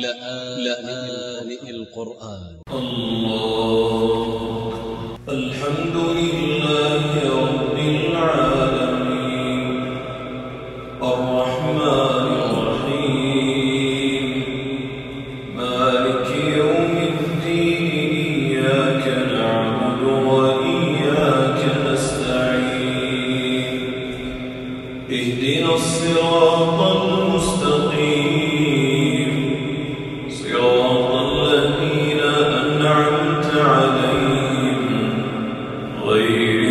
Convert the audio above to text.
لآن القرآن. الله الحمد لله رب lady.